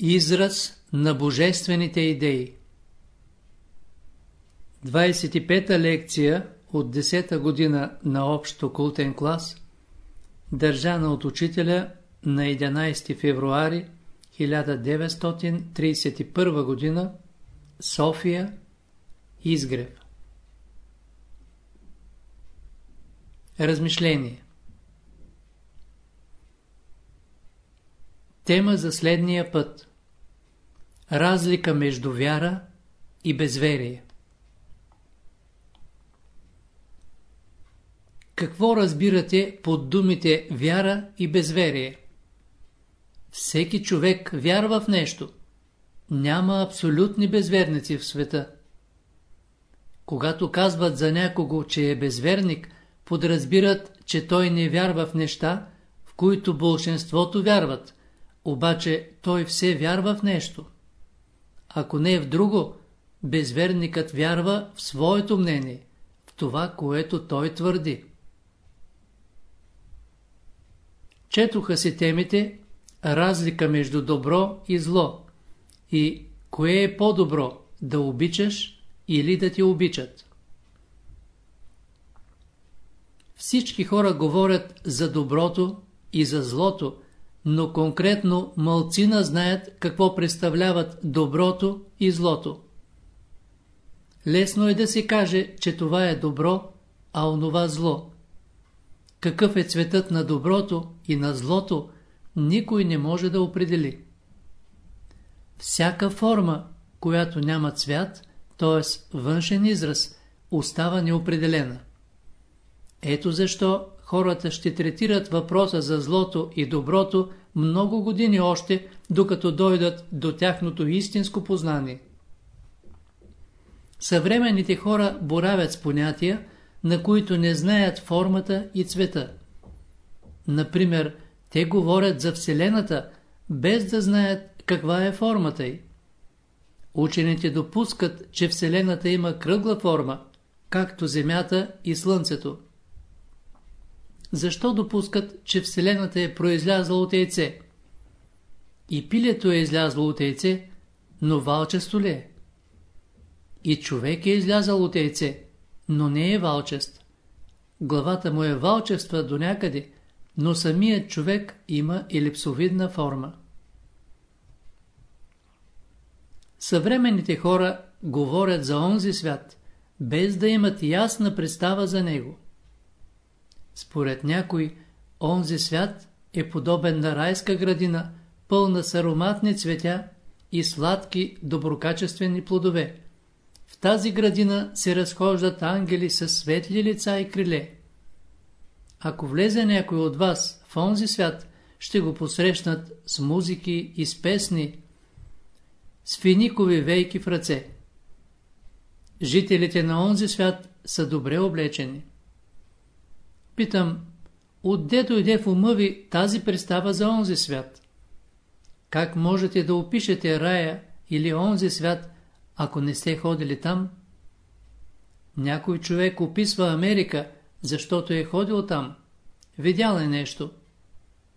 Израз на божествените идеи. 25-та лекция от 10-та година на общо култен клас, държана от учителя на 11 февруари 1931 година, София, Изгрев. Размишление. Тема за следния път Разлика между вяра и безверие Какво разбирате под думите вяра и безверие? Всеки човек вярва в нещо. Няма абсолютни безверници в света. Когато казват за някого, че е безверник, подразбират, че той не вярва в неща, в които большинството вярват, обаче той все вярва в нещо. Ако не е в друго, безверникът вярва в своето мнение, в това, което той твърди. Четоха се темите разлика между добро и зло и кое е по-добро да обичаш или да ти обичат. Всички хора говорят за доброто и за злото, но конкретно мълцина знаят какво представляват доброто и злото. Лесно е да се каже, че това е добро, а онова зло. Какъв е цветът на доброто и на злото, никой не може да определи. Всяка форма, която няма цвят, т.е. външен израз, остава неопределена. Ето защо хората ще третират въпроса за злото и доброто много години още, докато дойдат до тяхното истинско познание. Съвременните хора боравят с понятия, на които не знаят формата и цвета. Например, те говорят за Вселената, без да знаят каква е формата й. Учените допускат, че Вселената има кръгла форма, както Земята и Слънцето. Защо допускат, че Вселената е произлязла от яйце? И пилето е излязло от яйце, но валчесто ли е? И човек е излязал от яйце, но не е валчест. Главата му е валчества до някъде, но самият човек има елипсовидна форма. Съвременните хора говорят за онзи свят, без да имат ясна представа за него. Според някой, онзи свят е подобен на райска градина, пълна с ароматни цветя и сладки, доброкачествени плодове. В тази градина се разхождат ангели с светли лица и криле. Ако влезе някой от вас в онзи свят, ще го посрещнат с музики и с песни, с финикови вейки в ръце. Жителите на онзи свят са добре облечени. Питам, отде дойде в ума ви тази представа за онзи свят? Как можете да опишете рая или онзи свят, ако не сте ходили там? Някой човек описва Америка, защото е ходил там. Видял е нещо.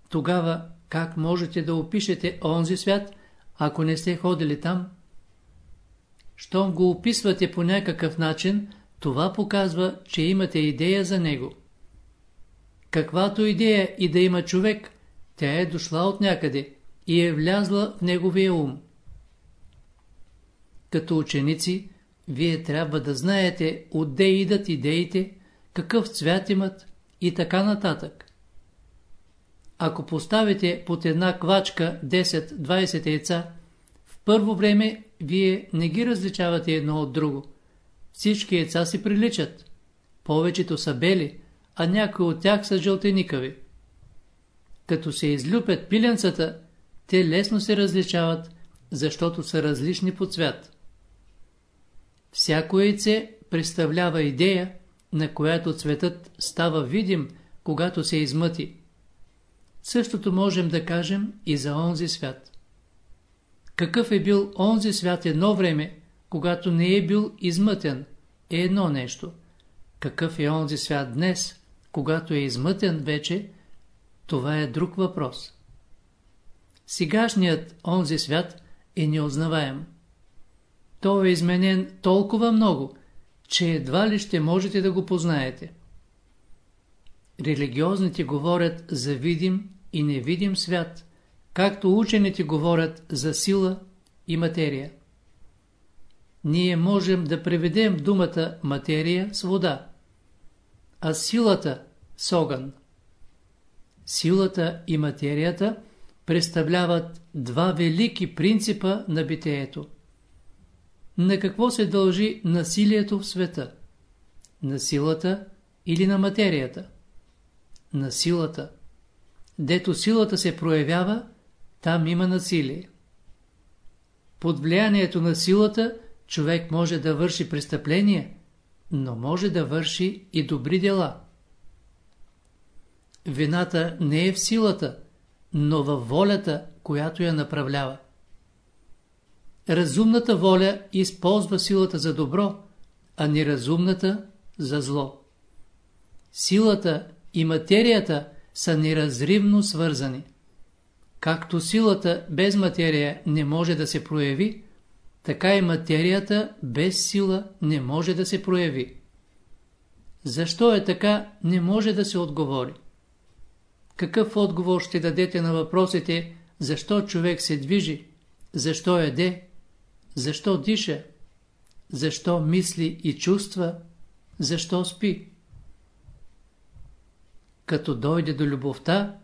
Тогава как можете да опишете онзи свят, ако не сте ходили там? Щом го описвате по някакъв начин, това показва, че имате идея за него. Каквато идея и да има човек, тя е дошла от някъде и е влязла в неговия ум. Като ученици, вие трябва да знаете отде идат идеите, какъв цвят имат и така нататък. Ако поставите под една квачка 10-20 яйца, в първо време вие не ги различавате едно от друго. Всички яйца си приличат. Повечето са бели, а някои от тях са жълтеникави. Като се излюпят пиленцата, те лесно се различават, защото са различни по цвят. Всяко яйце представлява идея, на която цветът става видим, когато се измъти. Същото можем да кажем и за онзи свят. Какъв е бил онзи свят едно време, когато не е бил измътен, е едно нещо. Какъв е онзи свят днес, когато е измътен вече, това е друг въпрос. Сегашният онзи свят е неузнаваем. Той е изменен толкова много, че едва ли ще можете да го познаете. Религиозните говорят за видим и невидим свят, както учените говорят за сила и материя. Ние можем да преведем думата материя с вода, а силата с огън. Силата и материята представляват два велики принципа на битието. На какво се дължи насилието в света? На силата или на материята? На силата. Дето силата се проявява, там има насилие. Под влиянието на силата човек може да върши престъпление, но може да върши и добри дела. Вината не е в силата, но във волята, която я направлява. Разумната воля използва силата за добро, а неразумната за зло. Силата и материята са неразривно свързани. Както силата без материя не може да се прояви, така и материята без сила не може да се прояви. Защо е така, не може да се отговори. Какъв отговор ще дадете на въпросите, защо човек се движи, защо еде, защо диша, защо мисли и чувства, защо спи? Като дойде до любовта,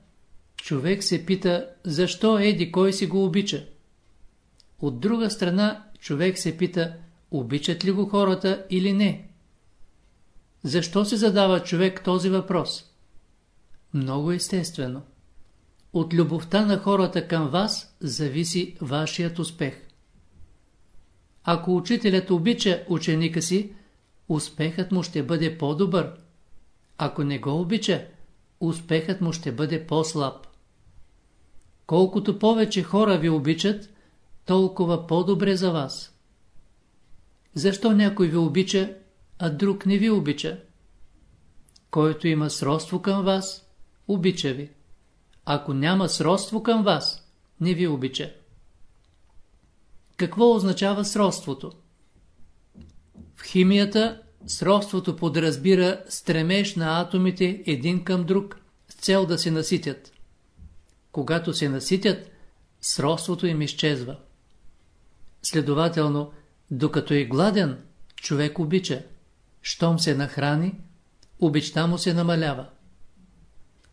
човек се пита, защо еди кой си го обича. От друга страна, човек се пита, обичат ли го хората или не. Защо се задава човек този въпрос? Много естествено. От любовта на хората към вас зависи вашият успех. Ако учителят обича ученика си, успехът му ще бъде по-добър. Ако не го обича, успехът му ще бъде по-слаб. Колкото повече хора ви обичат, толкова по-добре за вас. Защо някой ви обича, а друг не ви обича? Който има сродство към вас, обича ви. Ако няма сродство към вас, не ви обича. Какво означава сродството? В химията сродството подразбира стремеж на атомите един към друг с цел да се наситят. Когато се наситят, сродството им изчезва. Следователно, докато е гладен, човек обича. Щом се нахрани, обичта му се намалява.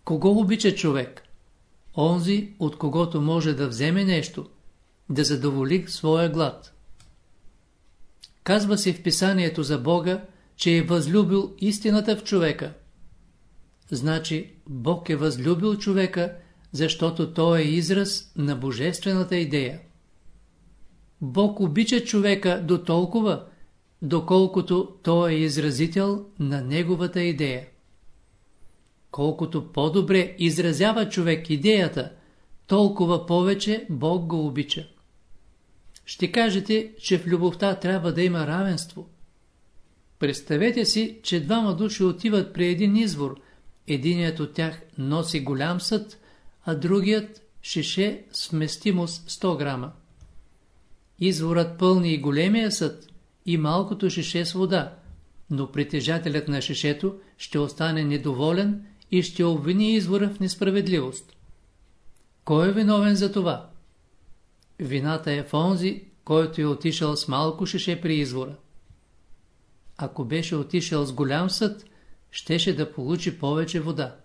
Кого обича човек? Онзи, от когото може да вземе нещо, да задоволи своя глад. Казва се в писанието за Бога, че е възлюбил истината в човека. Значи Бог е възлюбил човека, защото той е израз на божествената идея. Бог обича човека до толкова, доколкото той е изразител на неговата идея. Колкото по-добре изразява човек идеята, толкова повече Бог го обича. Ще кажете, че в любовта трябва да има равенство. Представете си, че двама души отиват при един извор. Единият от тях носи голям съд, а другият шеше с вместимост 100 грама. Изворът пълни и големия съд и малкото шеше с вода, но притежателят на шешето ще остане недоволен и ще обвини извора в несправедливост. Кой е виновен за това? Вината е в онзи, който е отишъл с малко шеше при извора. Ако беше отишъл с голям съд, щеше да получи повече вода.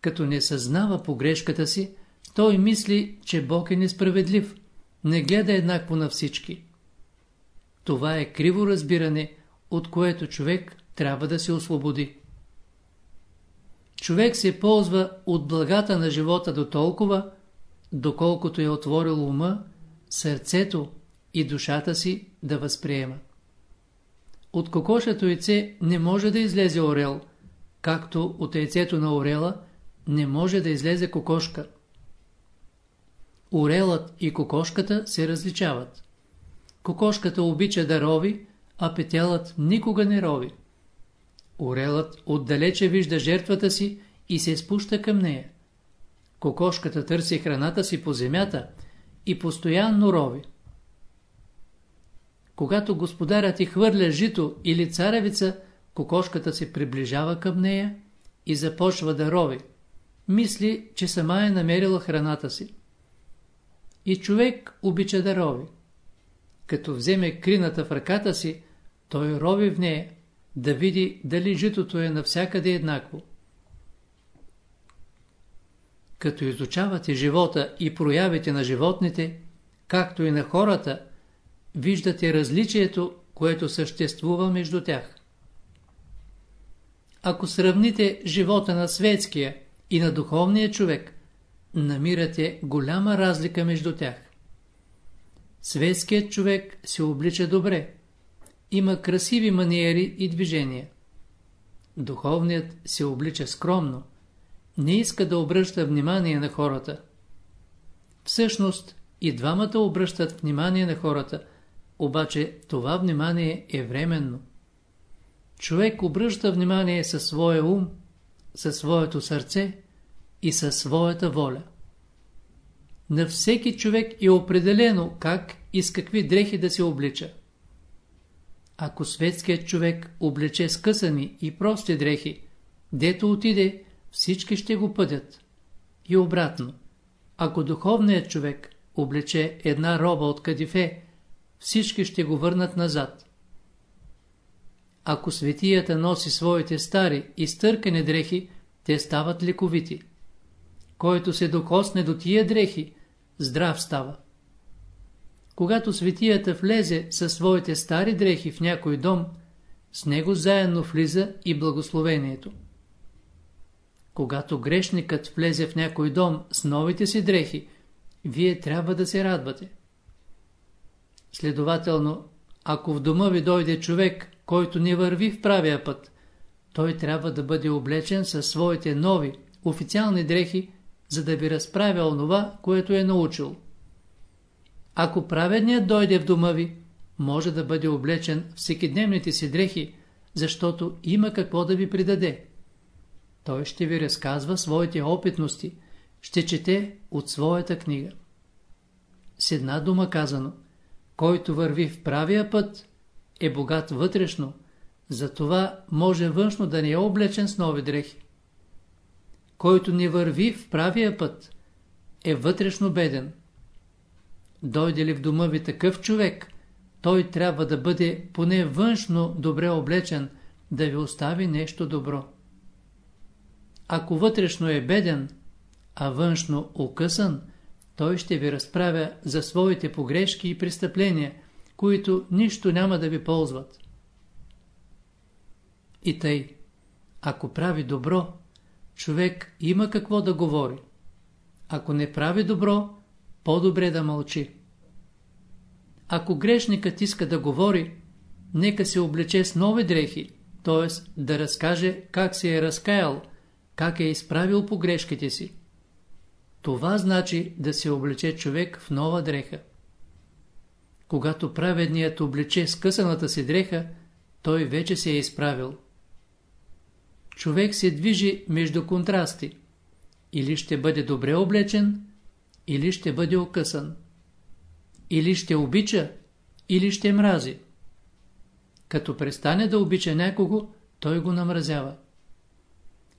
Като не съзнава погрешката си, той мисли, че Бог е несправедлив, не гледа еднакво на всички. Това е криво разбиране, от което човек трябва да се освободи. Човек се ползва от благата на живота до толкова, доколкото е отворил ума, сърцето и душата си да възприема. От кокошето яйце не може да излезе орел, както от яйцето на орела не може да излезе кокошка. Орелът и кокошката се различават. Кокошката обича да рови, а петелът никога не рови. Орелът отдалече вижда жертвата си и се спуща към нея. Кокошката търси храната си по земята и постоянно рови. Когато господарят ти хвърля жито или царевица, кокошката се приближава към нея и започва да рови. Мисли, че сама е намерила храната си. И човек обича да рови. Като вземе крината в ръката си, той рови в нея, да види дали житото е навсякъде еднакво. Като изучавате живота и проявите на животните, както и на хората, виждате различието, което съществува между тях. Ако сравните живота на светския и на духовния човек, намирате голяма разлика между тях. Светският човек се облича добре, има красиви маниери и движения. Духовният се облича скромно, не иска да обръща внимание на хората. Всъщност и двамата обръщат внимание на хората, обаче това внимание е временно. Човек обръща внимание със своя ум, със своето сърце и със своята воля. На всеки човек е определено как и с какви дрехи да се облича. Ако светският човек облече скъсани и прости дрехи, дето отиде, всички ще го пъдят. И обратно, ако духовният човек облече една роба от кадифе, всички ще го върнат назад. Ако светията носи своите стари и стъркани дрехи, те стават лековити. Който се докосне до тия дрехи, здрав става. Когато светията влезе със своите стари дрехи в някой дом, с него заедно влиза и благословението. Когато грешникът влезе в някой дом с новите си дрехи, вие трябва да се радвате. Следователно, ако в дома ви дойде човек, който не върви в правия път, той трябва да бъде облечен със своите нови, официални дрехи, за да ви разправя онова, което е научил. Ако праведният дойде в дома ви, може да бъде облечен всекидневните си дрехи, защото има какво да ви придаде. Той ще ви разказва своите опитности, ще чете от своята книга. С една дума казано, който върви в правия път, е богат вътрешно, затова може външно да не е облечен с нови дрехи. Който не върви в правия път, е вътрешно беден. Дойде ли в дома ви такъв човек, той трябва да бъде поне външно добре облечен, да ви остави нещо добро. Ако вътрешно е беден, а външно окъсан, той ще ви разправя за своите погрешки и престъпления, които нищо няма да ви ползват. И тъй, ако прави добро, човек има какво да говори. Ако не прави добро, по-добре да мълчи. Ако грешникът иска да говори, нека се облече с нови дрехи, т.е. да разкаже как се е разкаял, как е изправил погрешките си. Това значи да се облече човек в нова дреха. Когато праведният облече скъсаната си дреха, той вече се е изправил. Човек се движи между контрасти. Или ще бъде добре облечен, или ще бъде окъсан. Или ще обича, или ще мрази. Като престане да обича някого, той го намразява.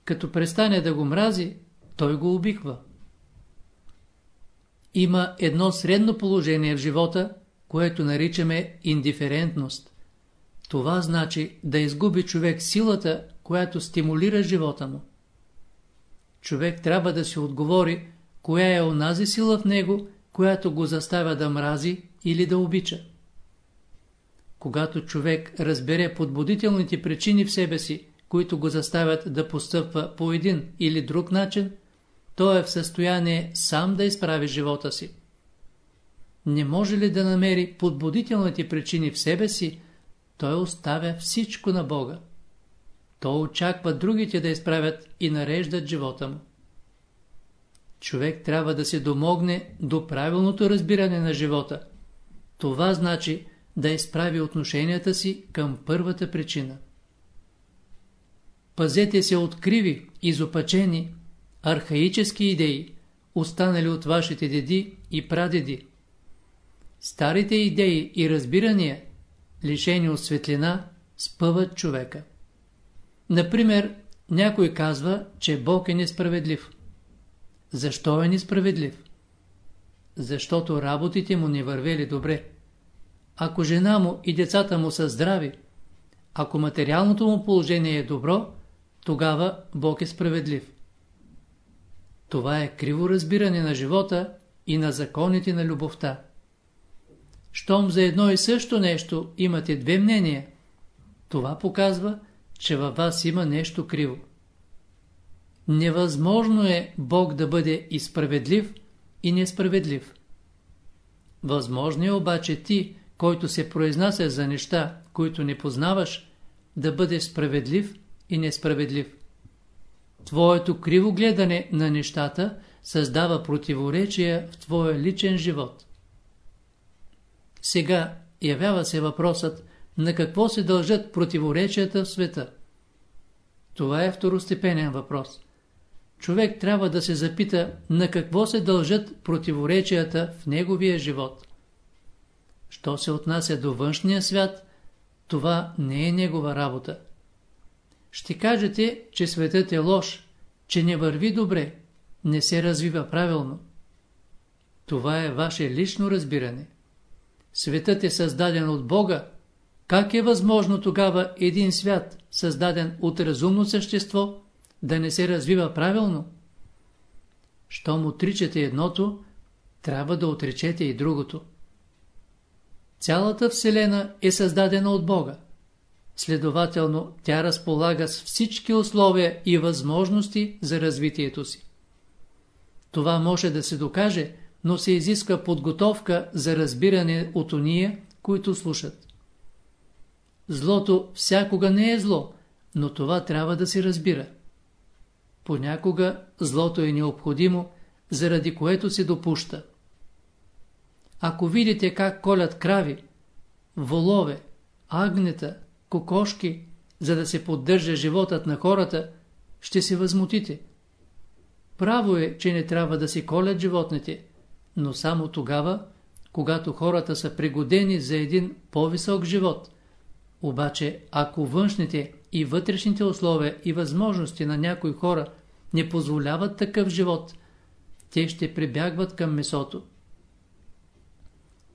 Като престане да го мрази, той го обиква. Има едно средно положение в живота, което наричаме индиферентност. Това значи да изгуби човек силата, която стимулира живота му. Човек трябва да се отговори, коя е онази сила в него, която го заставя да мрази или да обича. Когато човек разбере подбудителните причини в себе си, които го заставят да постъпва по един или друг начин, той е в състояние сам да изправи живота си. Не може ли да намери подбудителните причини в себе си, той оставя всичко на Бога. Той очаква другите да изправят и нареждат живота му. Човек трябва да се домогне до правилното разбиране на живота. Това значи да изправи отношенията си към първата причина. Пазете се от криви, изопачени, архаически идеи, останали от вашите деди и прадеди. Старите идеи и разбирания, лишени от светлина, спъват човека. Например, някой казва, че Бог е несправедлив. Защо е несправедлив? Защото работите му не вървели добре. Ако жена му и децата му са здрави, ако материалното му положение е добро, тогава Бог е справедлив. Това е криво разбиране на живота и на законите на любовта. Щом за едно и също нещо имате две мнения, това показва, че във вас има нещо криво. Невъзможно е Бог да бъде и справедлив, и несправедлив. Възможно е обаче ти, който се произнася за неща, които не познаваш, да бъдеш справедлив и несправедлив. Твоето криво гледане на нещата създава противоречия в твоя личен живот. Сега явява се въпросът на какво се дължат противоречията в света. Това е второстепенен въпрос. Човек трябва да се запита на какво се дължат противоречията в неговия живот. Що се отнася до външния свят, това не е негова работа. Ще кажете, че светът е лош, че не върви добре, не се развива правилно. Това е ваше лично разбиране. Светът е създаден от Бога. Как е възможно тогава един свят, създаден от разумно същество, да не се развива правилно? Щом отричате едното, трябва да отречете и другото. Цялата Вселена е създадена от Бога. Следователно, тя разполага с всички условия и възможности за развитието си. Това може да се докаже, но се изисква подготовка за разбиране от уния, които слушат. Злото всякога не е зло, но това трябва да се разбира. Понякога злото е необходимо, заради което се допуща. Ако видите как колят крави, волове, агнета, кокошки, за да се поддържа животът на хората, ще се възмутите. Право е, че не трябва да си колят животните, но само тогава, когато хората са пригодени за един по-висок живот. Обаче, ако външните и вътрешните условия и възможности на някои хора не позволяват такъв живот, те ще прибягват към месото.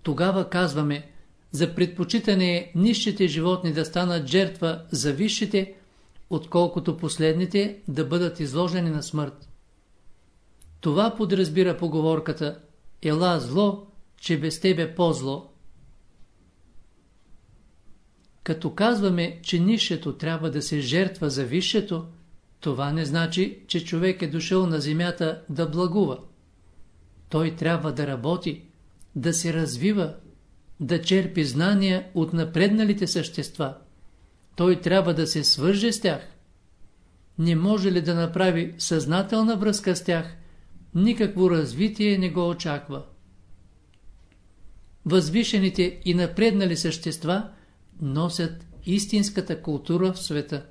Тогава казваме, за предпочитане е нищите животни да станат жертва за висшите, отколкото последните да бъдат изложени на смърт. Това подразбира поговорката «Ела зло, че без тебе по-зло». Като казваме, че нището трябва да се жертва за висшето, това не значи, че човек е дошъл на земята да благува. Той трябва да работи, да се развива, да черпи знания от напредналите същества. Той трябва да се свърже с тях. Не може ли да направи съзнателна връзка с тях, никакво развитие не го очаква. Възвишените и напреднали същества носят истинската култура в света.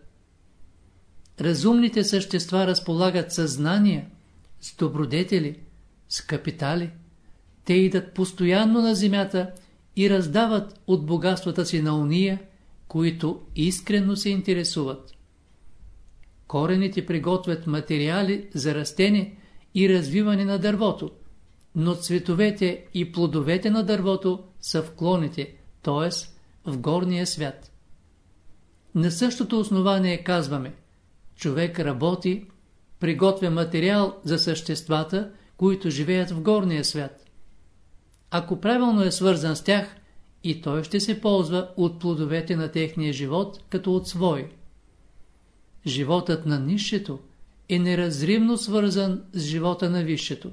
Разумните същества разполагат съзнания, с добродетели, с капитали. Те идат постоянно на земята и раздават от богатствата си на уния, които искрено се интересуват. Корените приготвят материали за растене и развиване на дървото, но цветовете и плодовете на дървото са в клоните, т.е. в горния свят. На същото основание казваме, човек работи, приготвя материал за съществата, които живеят в горния свят. Ако правилно е свързан с тях, и той ще се ползва от плодовете на техния живот като от свой. Животът на нището е неразривно свързан с живота на висшето.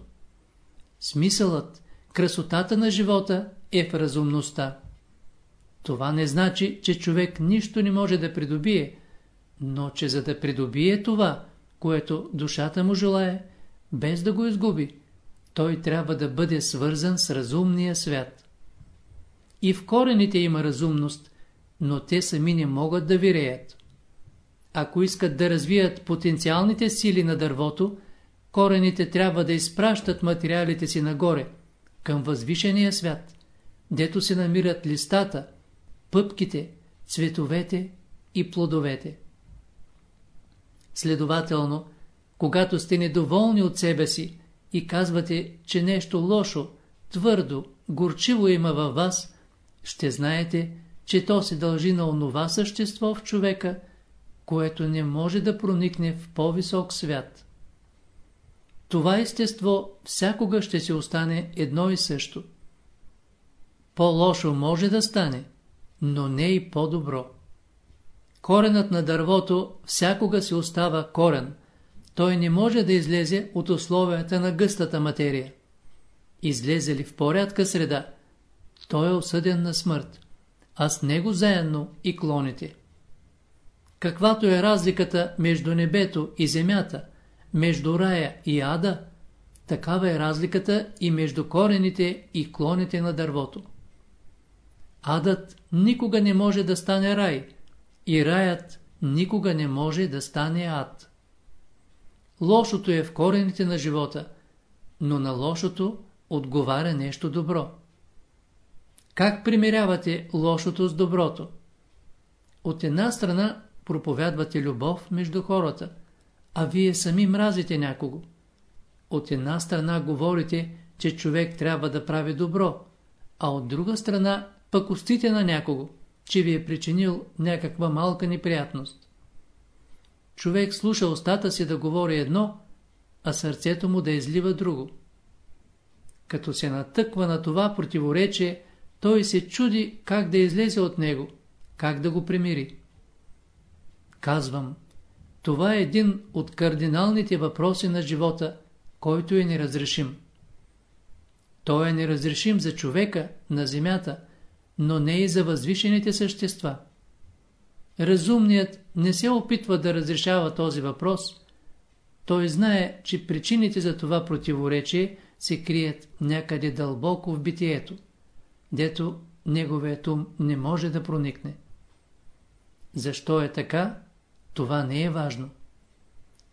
Смисълът, красотата на живота е в разумността. Това не значи, че човек нищо не може да придобие, но че за да придобие това, което душата му желае, без да го изгуби, той трябва да бъде свързан с разумния свят. И в корените има разумност, но те сами не могат да виреят. Ако искат да развият потенциалните сили на дървото, корените трябва да изпращат материалите си нагоре, към възвишения свят, дето се намират листата, пъпките, цветовете и плодовете. Следователно, когато сте недоволни от себе си и казвате, че нещо лошо, твърдо, горчиво има във вас, ще знаете, че то се дължи на онова същество в човека, което не може да проникне в по-висок свят. Това естество всякога ще се остане едно и също. По-лошо може да стане, но не и по-добро. Коренът на дървото всякога се остава корен. Той не може да излезе от условията на гъстата материя. Излезе ли в порядка среда, той е осъден на смърт, а с него заедно и клоните. Каквато е разликата между небето и земята, между рая и ада, такава е разликата и между корените и клоните на дървото. Адът никога не може да стане рай и раят никога не може да стане ад. Лошото е в корените на живота, но на лошото отговаря нещо добро. Как примирявате лошото с доброто? От една страна проповядвате любов между хората, а вие сами мразите някого. От една страна говорите, че човек трябва да прави добро, а от друга страна пък устите на някого, че ви е причинил някаква малка неприятност. Човек слуша устата си да говори едно, а сърцето му да излива друго. Като се натъква на това противоречие, той се чуди как да излезе от него, как да го примири. Казвам, това е един от кардиналните въпроси на живота, който е неразрешим. Той е неразрешим за човека на земята, но не и за възвишените същества. Разумният не се опитва да разрешава този въпрос. Той знае, че причините за това противоречие се крият някъде дълбоко в битието, дето неговият ум не може да проникне. Защо е така? Това не е важно.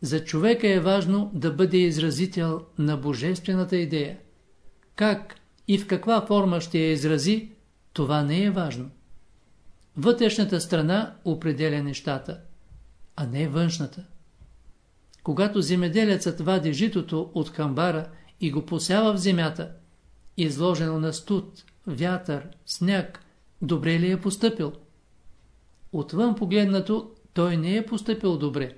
За човека е важно да бъде изразител на божествената идея. Как и в каква форма ще я изрази, това не е важно. Вътрешната страна определя нещата, а не външната. Когато земеделецът вади житото от камбара и го посява в земята, изложено на студ, вятър, сняг, добре ли е поступил? Отвън погледнато, той не е поступил добре.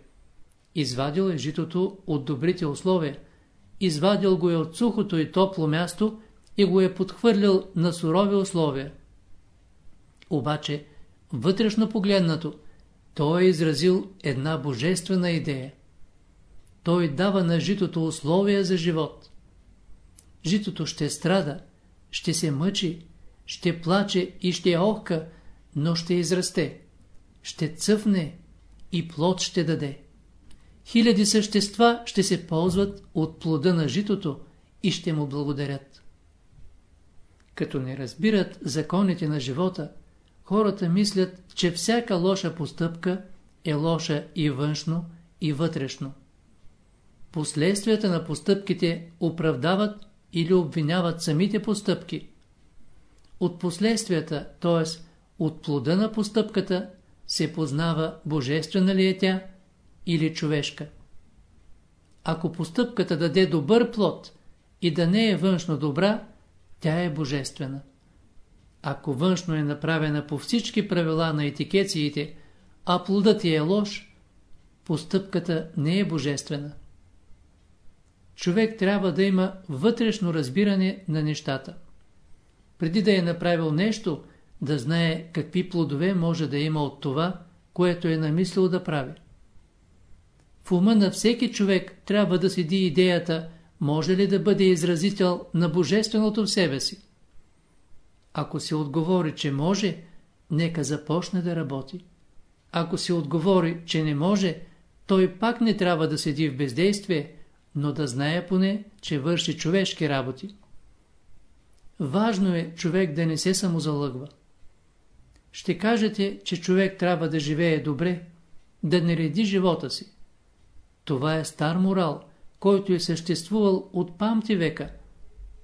Извадил е житото от добрите условия, извадил го е от сухото и топло място и го е подхвърлил на сурови условия. Обаче, вътрешно погледнато, той е изразил една божествена идея. Той дава на житото условия за живот. Житото ще страда, ще се мъчи, ще плаче и ще охка, но ще израсте, ще цъфне и плод ще даде. Хиляди същества ще се ползват от плода на житото и ще му благодарят. Като не разбират законите на живота, хората мислят, че всяка лоша постъпка е лоша и външно, и вътрешно. Последствията на постъпките оправдават или обвиняват самите постъпки. От последствията, т.е. от плода на постъпката, се познава божествена ли е тя или човешка. Ако постъпката даде добър плод и да не е външно добра, тя е божествена. Ако външно е направена по всички правила на етикециите, а плодът е лош, постъпката не е божествена. Човек трябва да има вътрешно разбиране на нещата. Преди да е направил нещо, да знае какви плодове може да има от това, което е намислил да прави. В ума на всеки човек трябва да седи идеята, може ли да бъде изразител на Божественото в себе си. Ако се отговори, че може, нека започне да работи. Ако се отговори, че не може, той пак не трябва да седи в бездействие, но да знае поне, че върши човешки работи. Важно е човек да не се самозалъгва. Ще кажете, че човек трябва да живее добре, да не реди живота си. Това е стар морал, който е съществувал от памти века,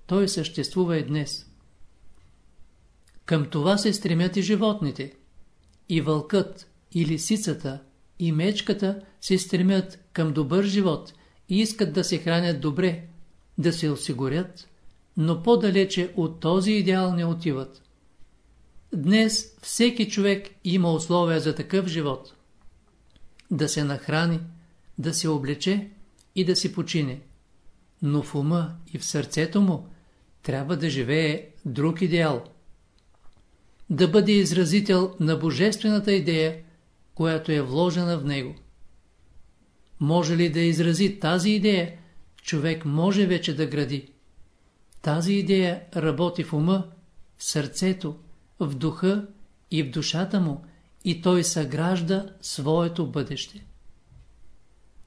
той съществува и днес. Към това се стремят и животните. И вълкът, и лисицата, и мечката се стремят към добър живот и искат да се хранят добре, да се осигурят, но по-далече от този идеал не отиват. Днес всеки човек има условия за такъв живот. Да се нахрани, да се облече и да си почине. Но в ума и в сърцето му трябва да живее друг идеал. Да бъде изразител на божествената идея, която е вложена в него. Може ли да изрази тази идея, човек може вече да гради. Тази идея работи в ума, в сърцето, в духа и в душата му и той съгражда своето бъдеще.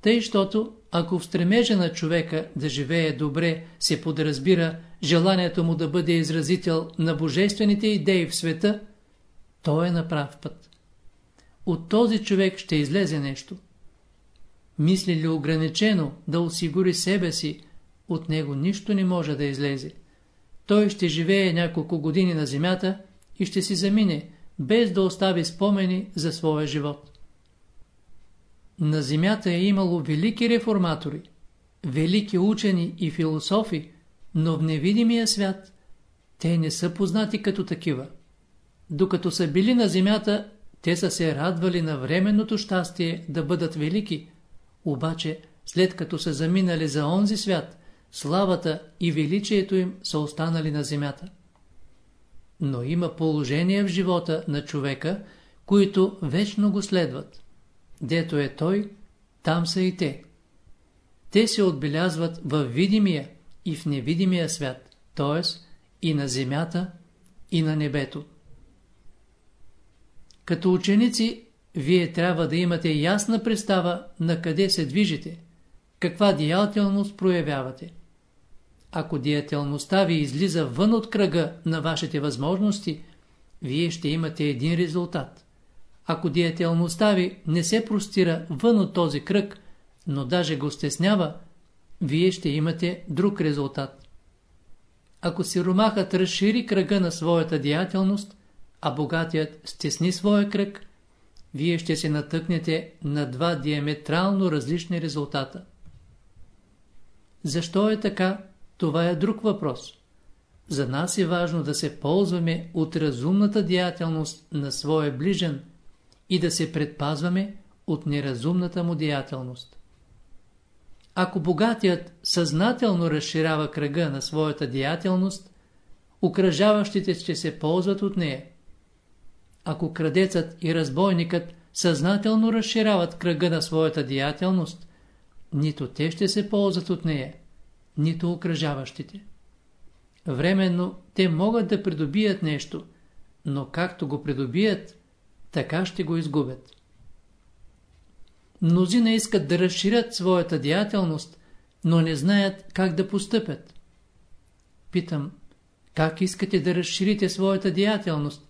Тъй, щото, ако в стремежа на човека да живее добре се подразбира желанието му да бъде изразител на божествените идеи в света, той е на прав път. От този човек ще излезе нещо. Мисли ли ограничено да осигури себе си, от него нищо не може да излезе. Той ще живее няколко години на земята и ще си замине, без да остави спомени за своя живот. На земята е имало велики реформатори, велики учени и философи, но в невидимия свят те не са познати като такива. Докато са били на земята, те са се радвали на временното щастие да бъдат велики, обаче след като са заминали за онзи свят, славата и величието им са останали на земята. Но има положения в живота на човека, които вечно го следват. Дето е той, там са и те. Те се отбелязват в видимия и в невидимия свят, т.е. и на земята, и на небето. Като ученици, вие трябва да имате ясна представа на къде се движите, каква деятелност проявявате. Ако деятелността ви излиза вън от кръга на вашите възможности, вие ще имате един резултат. Ако деятелността ви не се простира вън от този кръг, но даже го стеснява, вие ще имате друг резултат. Ако сиромахът разшири кръга на своята деятелност, а богатият стесни своя кръг, вие ще се натъкнете на два диаметрално различни резултата. Защо е така, това е друг въпрос. За нас е важно да се ползваме от разумната деятелност на своя ближен и да се предпазваме от неразумната му деятелност. Ако богатият съзнателно разширява кръга на своята деятелност, окръжаващите ще се ползват от нея. Ако крадецът и разбойникът съзнателно разширяват кръга на своята деятелност, нито те ще се ползват от нея, нито окръжаващите. Временно те могат да придобият нещо, но както го придобият, така ще го изгубят. Мнозина искат да разширят своята деятелност, но не знаят как да постъпят. Питам, как искате да разширите своята деятелност,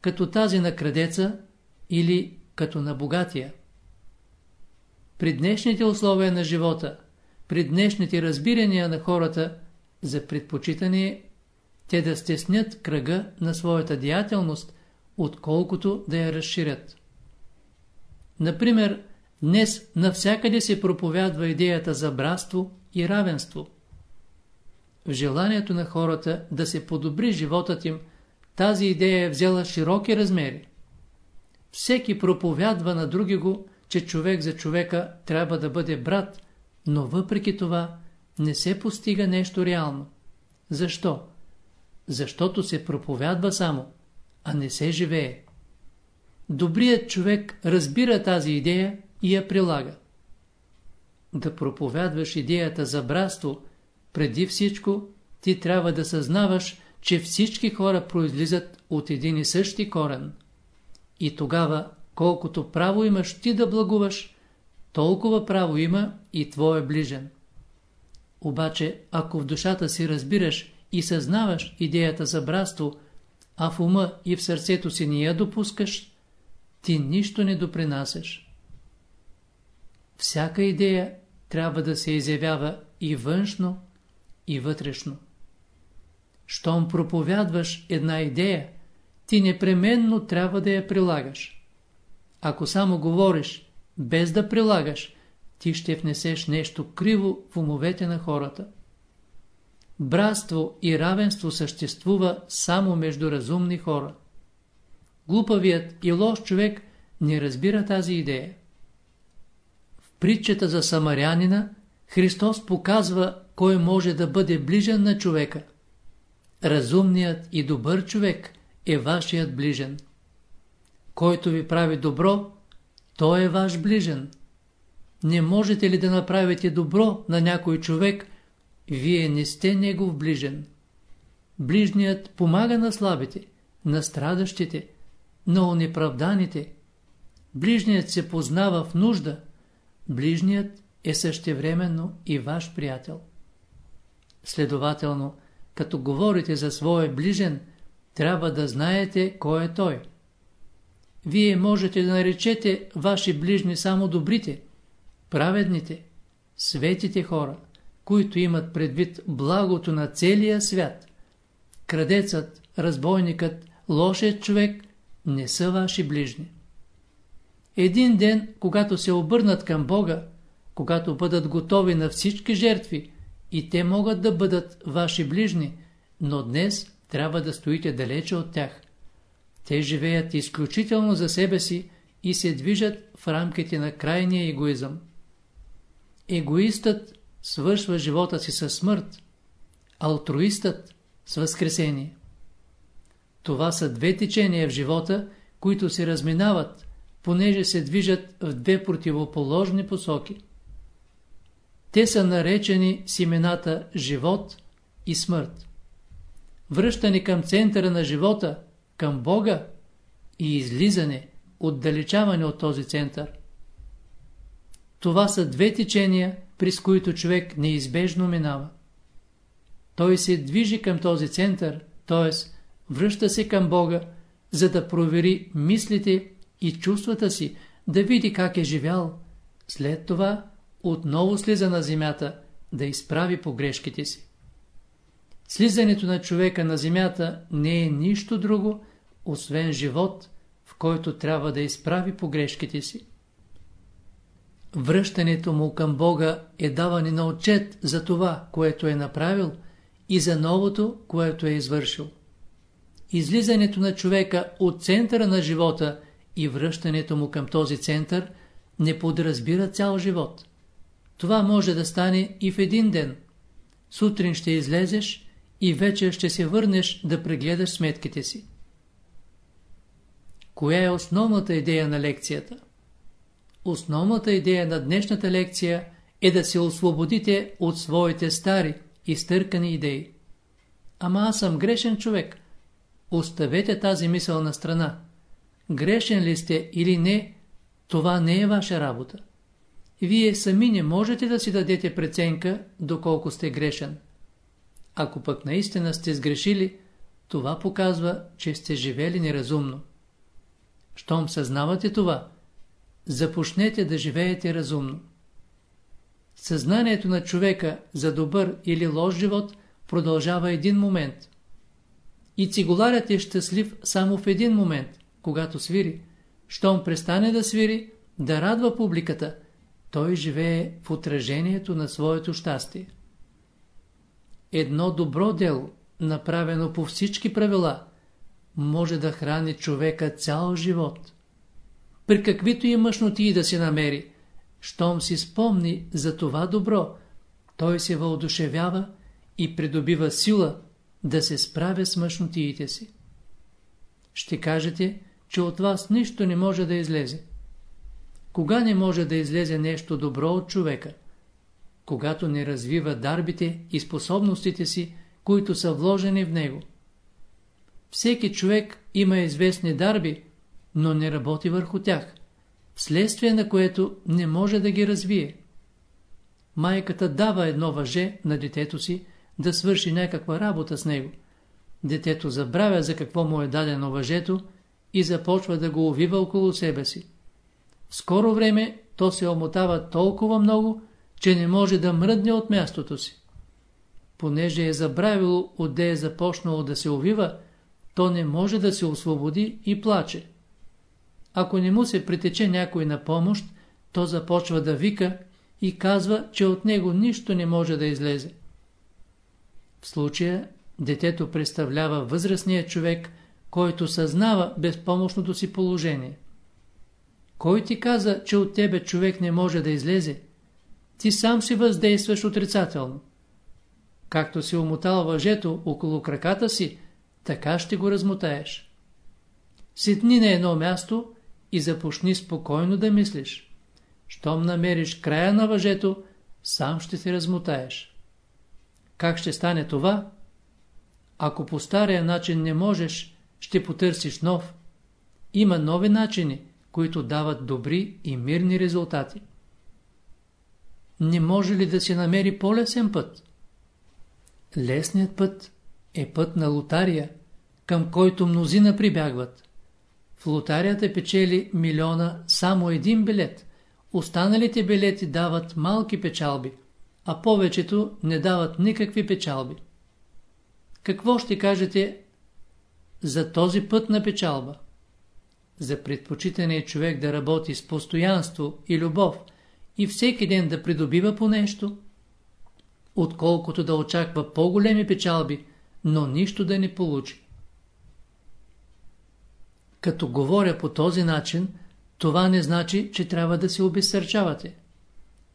като тази на крадеца или като на богатия? При днешните условия на живота, при днешните разбирания на хората за предпочитане те да стеснят кръга на своята деятелност, отколкото да я разширят. Например, днес навсякъде се проповядва идеята за братство и равенство. В желанието на хората да се подобри животът им, тази идея е взела широки размери. Всеки проповядва на други го, че човек за човека трябва да бъде брат, но въпреки това не се постига нещо реално. Защо? Защото се проповядва само, а не се живее. Добрият човек разбира тази идея и я прилага. Да проповядваш идеята за братство, преди всичко ти трябва да съзнаваш, че всички хора произлизат от един и същи корен. И тогава, колкото право имаш ти да благуваш, толкова право има и твоя ближен. Обаче, ако в душата си разбираш и съзнаваш идеята за братство, а в ума и в сърцето си не я допускаш, ти нищо не допринасяш. Всяка идея трябва да се изявява и външно, и вътрешно. Щом проповядваш една идея, ти непременно трябва да я прилагаш. Ако само говориш, без да прилагаш, ти ще внесеш нещо криво в умовете на хората. Братство и равенство съществува само между разумни хора. Глупавият и лош човек не разбира тази идея. В притчата за самарянина Христос показва кой може да бъде ближен на човека. Разумният и добър човек е вашият ближен. Който ви прави добро, той е ваш ближен. Не можете ли да направите добро на някой човек, вие не сте негов ближен. Ближният помага на слабите, на страдащите, на онеправданите. Ближният се познава в нужда. Ближният е същевременно и ваш приятел. Следователно, като говорите за своя ближен, трябва да знаете кой е той. Вие можете да наречете ваши ближни само добрите, праведните, светите хора, които имат предвид благото на целия свят. Крадецът, разбойникът, лошият човек не са ваши ближни. Един ден, когато се обърнат към Бога, когато бъдат готови на всички жертви, и те могат да бъдат ваши ближни, но днес трябва да стоите далече от тях. Те живеят изключително за себе си и се движат в рамките на крайния егоизъм. Егоистът свършва живота си със смърт, алтруистът с възкресение. Това са две течения в живота, които се разминават, понеже се движат в две противоположни посоки. Те са наречени с имената живот и смърт. Връщане към центъра на живота, към Бога и излизане, отдалечаване от този център. Това са две течения, през които човек неизбежно минава. Той се движи към този център, т.е. връща се към Бога, за да провери мислите и чувствата си, да види как е живял. След това отново слиза на земята да изправи погрешките си. Слизането на човека на земята не е нищо друго, освен живот, в който трябва да изправи погрешките си. Връщането му към Бога е даване на отчет за това, което е направил и за новото, което е извършил. Излизането на човека от центъра на живота и връщането му към този център не подразбира цял живот. Това може да стане и в един ден. Сутрин ще излезеш и вечер ще се върнеш да прегледаш сметките си. Коя е основната идея на лекцията? Основната идея на днешната лекция е да се освободите от своите стари, изтъркани идеи. Ама аз съм грешен човек. Оставете тази мисъл на страна. Грешен ли сте или не, това не е ваша работа. Вие сами не можете да си дадете преценка, доколко сте грешен. Ако пък наистина сте сгрешили, това показва, че сте живели неразумно. Щом съзнавате това, започнете да живеете разумно. Съзнанието на човека за добър или лош живот продължава един момент. И цигуларят е щастлив само в един момент, когато свири. Щом престане да свири, да радва публиката, той живее в отражението на своето щастие. Едно добро дело, направено по всички правила, може да храни човека цял живот. При каквито и мъжноти да се намери, щом си спомни за това добро, той се въодушевява и придобива сила да се справя с мъжнотиите си. Ще кажете, че от вас нищо не може да излезе. Кога не може да излезе нещо добро от човека? Когато не развива дарбите и способностите си, които са вложени в него. Всеки човек има известни дарби, но не работи върху тях, вследствие на което не може да ги развие. Майката дава едно въже на детето си да свърши някаква работа с него. Детето забравя за какво му е дадено въжето и започва да го увива около себе си. В скоро време то се омотава толкова много, че не може да мръдне от мястото си. Понеже е забравило отде е започнало да се увива, то не може да се освободи и плаче. Ако не му се притече някой на помощ, то започва да вика и казва, че от него нищо не може да излезе. В случая детето представлява възрастния човек, който съзнава безпомощното си положение. Кой ти каза, че от тебе човек не може да излезе? Ти сам си въздействаш отрицателно. Както си омотал въжето около краката си, така ще го размотаеш. Ситни на едно място и започни спокойно да мислиш. Щом намериш края на въжето, сам ще се размотаеш. Как ще стане това? Ако по стария начин не можеш, ще потърсиш нов. Има нови начини, които дават добри и мирни резултати. Не може ли да се намери по-лесен път? Лесният път е път на лотария, към който мнозина прибягват. В лотарията печели милиона само един билет. Останалите билети дават малки печалби, а повечето не дават никакви печалби. Какво ще кажете за този път на печалба? За предпочитане човек да работи с постоянство и любов и всеки ден да придобива по нещо, отколкото да очаква по-големи печалби, но нищо да не получи. Като говоря по този начин, това не значи, че трябва да се обезсърчавате.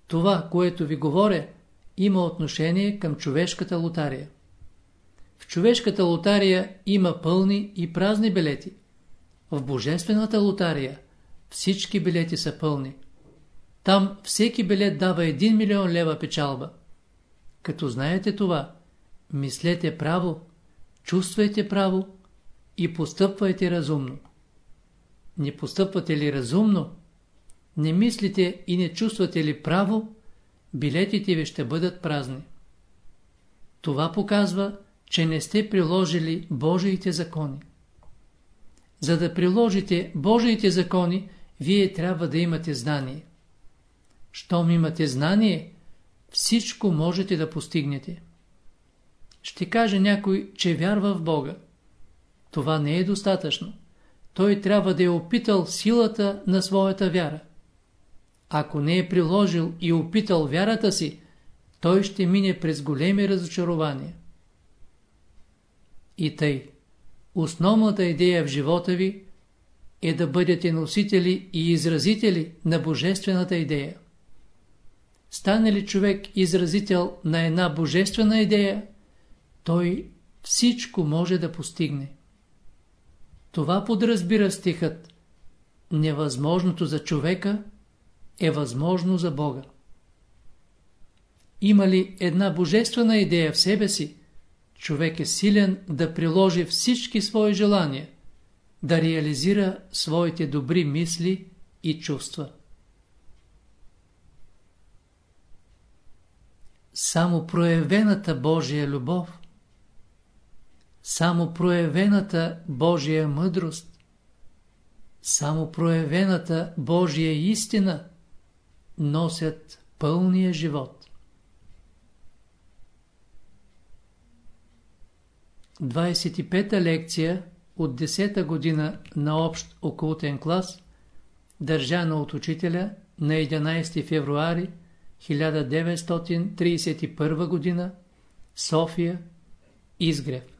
Това, което ви говоря, има отношение към човешката лотария. В човешката лотария има пълни и празни билети. В божествената лотария всички билети са пълни. Там всеки билет дава 1 милион лева печалба. Като знаете това, мислете право, чувствайте право и постъпвайте разумно. Не постъпвате ли разумно, не мислите и не чувствате ли право, билетите ви ще бъдат празни. Това показва, че не сте приложили Божиите закони. За да приложите Божиите закони, вие трябва да имате знание. Щом имате знание, всичко можете да постигнете. Ще каже някой, че вярва в Бога. Това не е достатъчно. Той трябва да е опитал силата на своята вяра. Ако не е приложил и опитал вярата си, той ще мине през големи разочарования. И тъй, основната идея в живота ви е да бъдете носители и изразители на божествената идея. Стане ли човек изразител на една божествена идея, той всичко може да постигне. Това подразбира стихът. Невъзможното за човека е възможно за Бога. Има ли една божествена идея в себе си, човек е силен да приложи всички свои желания, да реализира своите добри мисли и чувства. Само проявената Божия любов, само проявената Божия мъдрост, само проявената Божия истина носят пълния живот. 25-та лекция от 10-та година на общ окултен клас, държана от учителя на 11 февруари 1931 година, София, Изгрев.